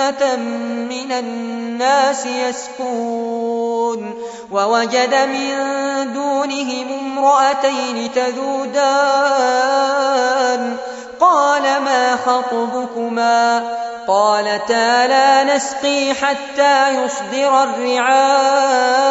أمة من الناس يسكون ووجد من دونهم امرأتين تذودان. قال ما خطبكما؟ قالتا لا نسقي حتى يصدر الرعاء.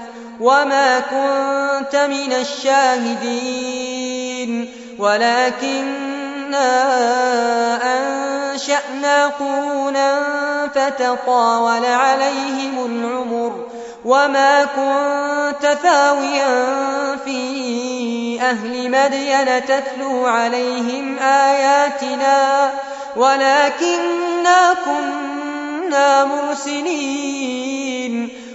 وما كنت من الشاهدين ولكننا أنشأنا قرونا فتطاول عليهم العمر وما كنت ثاويا في أهل مدين تتلو عليهم آياتنا ولكننا كنا مرسلين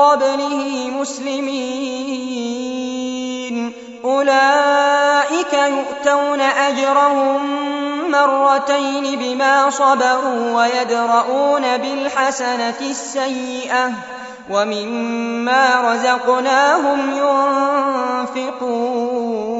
قبله مسلمين. أولئك يؤتون أجرهم مرتين بما صبروا ويدرؤون بالحسنة السيئة ومما رزقناهم ينفقون.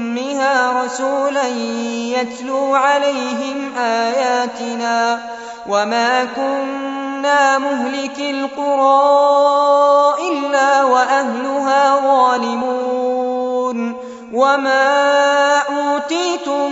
أمها رسولا يتلو عليهم آياتنا وما كنا مهلك القرى إلا وأهلها ظالمون وما أوتيتم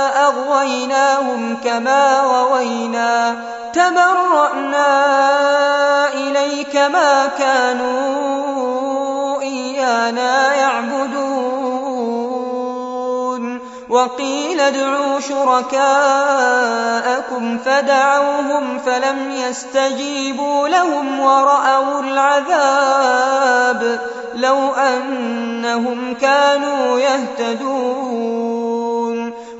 أغويناهم كما غوينا تبرأنا إليك ما كانوا إيانا يعبدون وقيل ادعوا شركاءكم فدعوهم فلم يستجيبوا لهم ورأوا العذاب لو أنهم كانوا يهتدون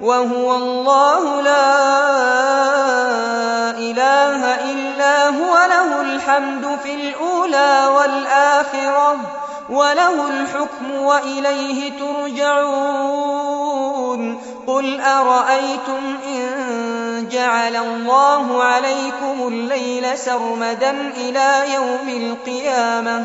وهو الله لا إله إلا هو له الحمد في الأولى والآخرة وله الحكم وإليه ترجعون. قل أرأيتم إن جعل الله عليكم الليل سرمدا إلى يوم القيامة؟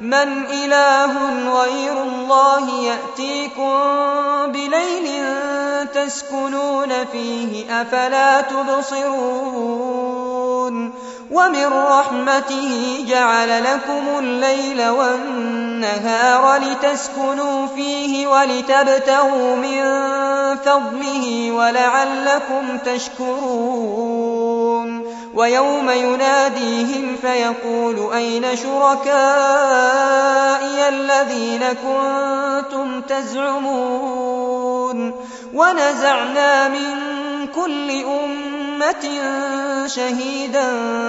من إله غير الله يأتيكم بليل تسكنون فيه أفلا تبصرون ومن رحمته جعل لكم الليل والنهار لتسكنوا فيه ولتبتغوا من فضله ولعلكم تشكرون ويوم يناديهم فيقول أين شركائي الذين كنتم تزعمون ونزعنا من كل أمة شهيدا